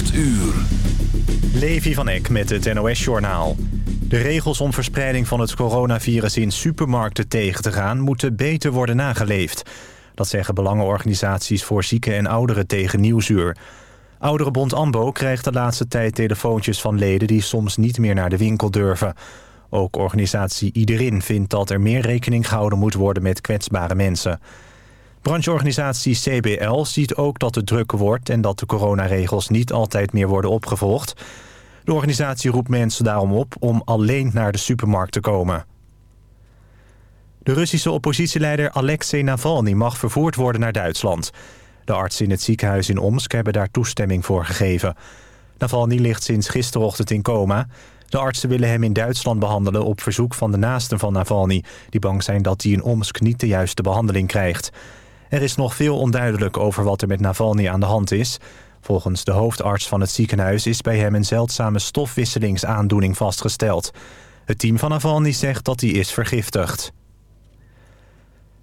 8 uur. Levi van Eck met het NOS-journaal. De regels om verspreiding van het coronavirus in supermarkten tegen te gaan... moeten beter worden nageleefd. Dat zeggen belangenorganisaties voor zieken en ouderen tegen Nieuwsuur. Ouderenbond AMBO krijgt de laatste tijd telefoontjes van leden... die soms niet meer naar de winkel durven. Ook organisatie Iedereen vindt dat er meer rekening gehouden moet worden... met kwetsbare mensen. Brancheorganisatie CBL ziet ook dat het druk wordt... en dat de coronaregels niet altijd meer worden opgevolgd. De organisatie roept mensen daarom op om alleen naar de supermarkt te komen. De Russische oppositieleider Alexei Navalny mag vervoerd worden naar Duitsland. De artsen in het ziekenhuis in Omsk hebben daar toestemming voor gegeven. Navalny ligt sinds gisterochtend in coma. De artsen willen hem in Duitsland behandelen op verzoek van de naasten van Navalny... die bang zijn dat hij in Omsk niet de juiste behandeling krijgt. Er is nog veel onduidelijk over wat er met Navalny aan de hand is. Volgens de hoofdarts van het ziekenhuis is bij hem een zeldzame stofwisselingsaandoening vastgesteld. Het team van Navalny zegt dat hij is vergiftigd.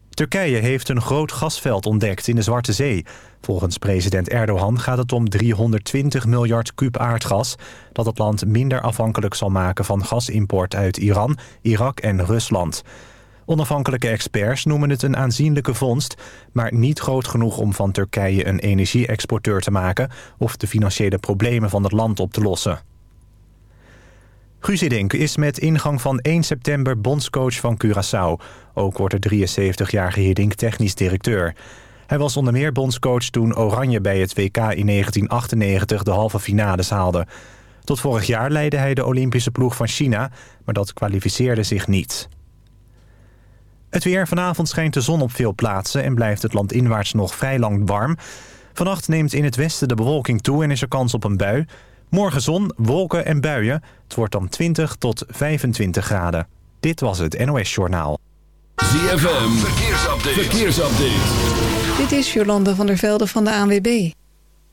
Turkije heeft een groot gasveld ontdekt in de Zwarte Zee. Volgens president Erdogan gaat het om 320 miljard kuub aardgas... dat het land minder afhankelijk zal maken van gasimport uit Iran, Irak en Rusland. Onafhankelijke experts noemen het een aanzienlijke vondst... maar niet groot genoeg om van Turkije een energie-exporteur te maken... of de financiële problemen van het land op te lossen. Guus is met ingang van 1 september bondscoach van Curaçao. Ook wordt de 73-jarige Hiddink technisch directeur. Hij was onder meer bondscoach toen Oranje bij het WK in 1998 de halve finales haalde. Tot vorig jaar leidde hij de Olympische ploeg van China, maar dat kwalificeerde zich niet. Het weer. Vanavond schijnt de zon op veel plaatsen... en blijft het land inwaarts nog vrij lang warm. Vannacht neemt in het westen de bewolking toe en is er kans op een bui. Morgen zon, wolken en buien. Het wordt dan 20 tot 25 graden. Dit was het NOS Journaal. ZFM. Verkeersupdate. Verkeersupdate. Dit is Jolanda van der Velde van de ANWB.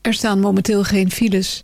Er staan momenteel geen files.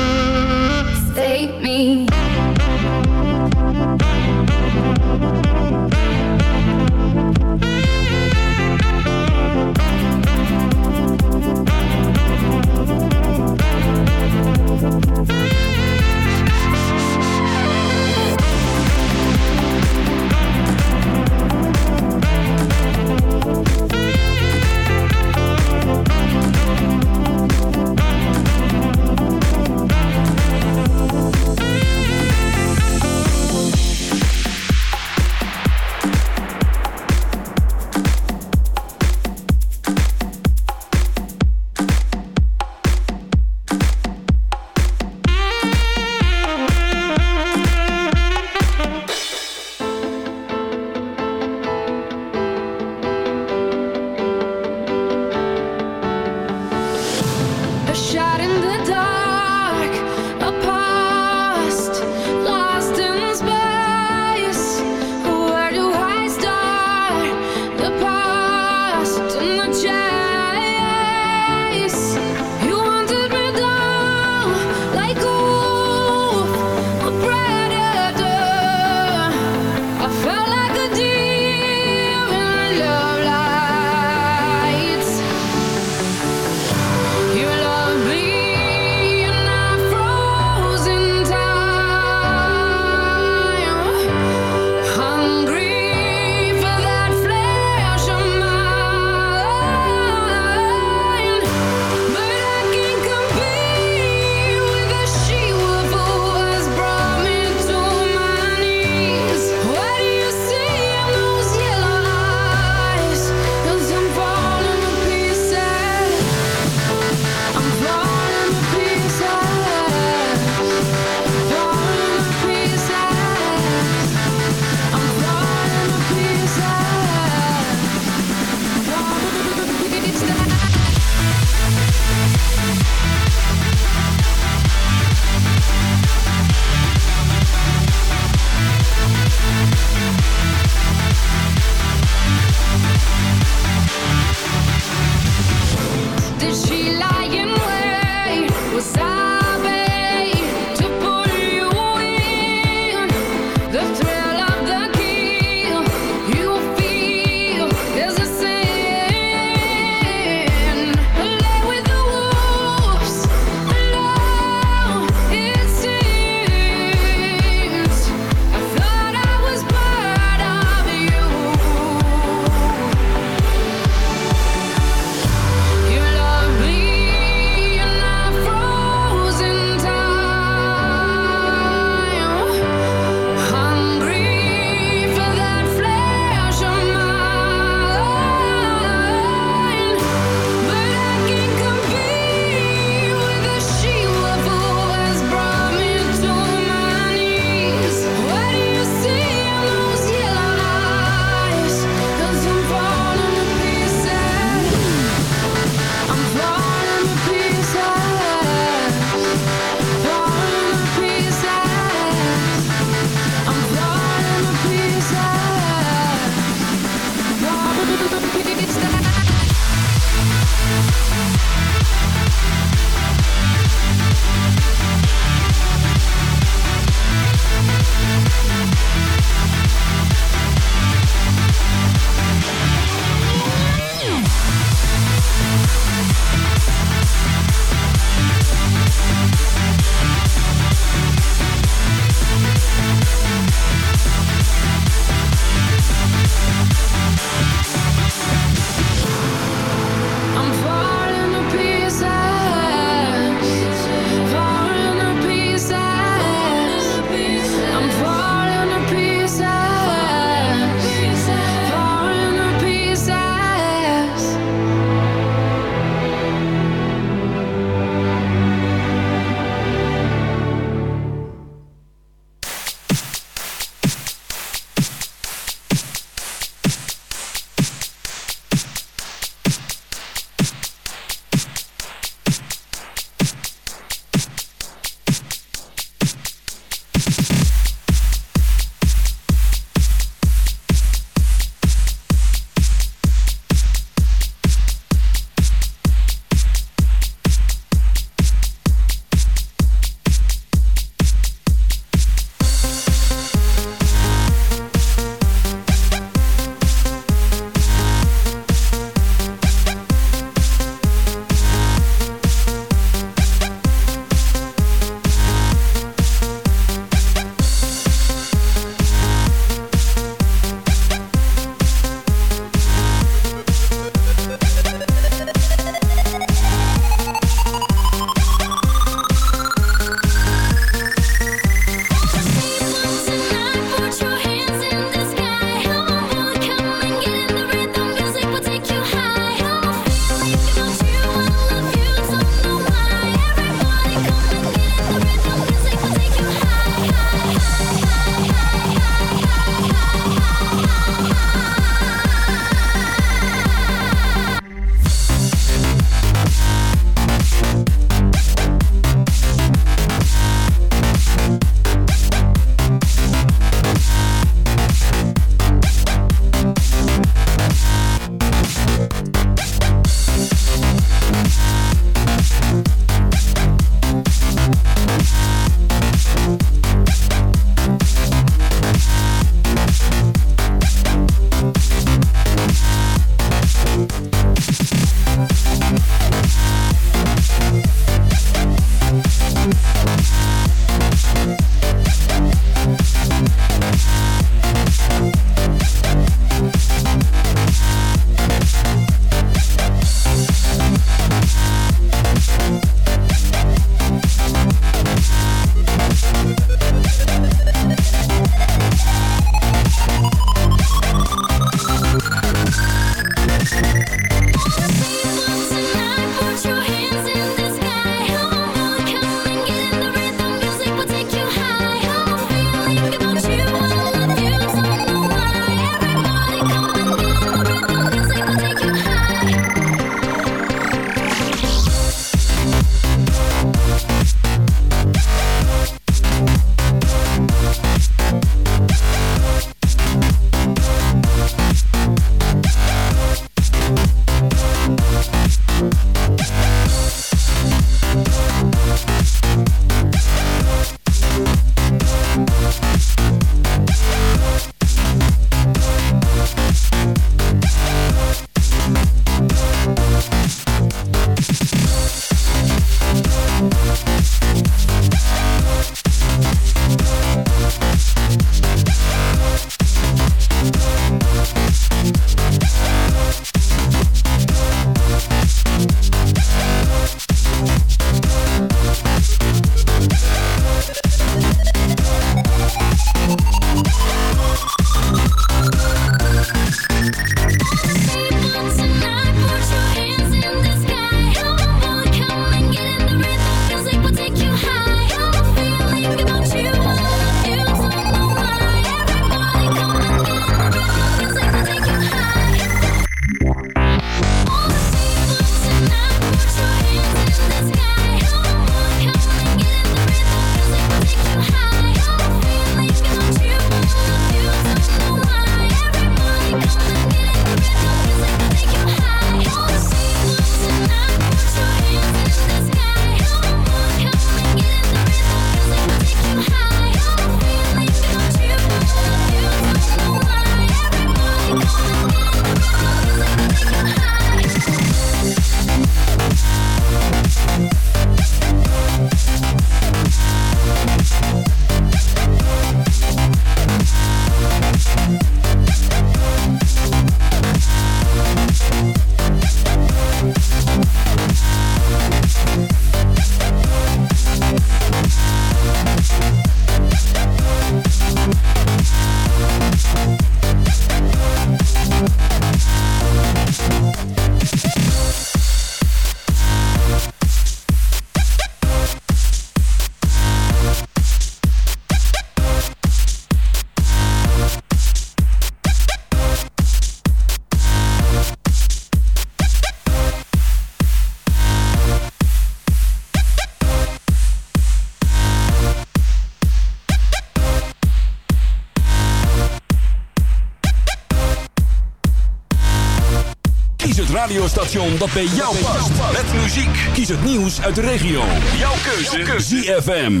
radiostation dat bij jou past. Met muziek. Kies het nieuws uit de regio. Jouw keuze. ZFM.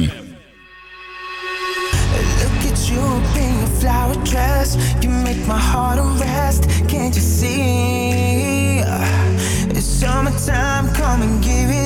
Look at you in your flower dress. You make my heart arrest. Can't you see? It's summertime, come and give it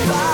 your body.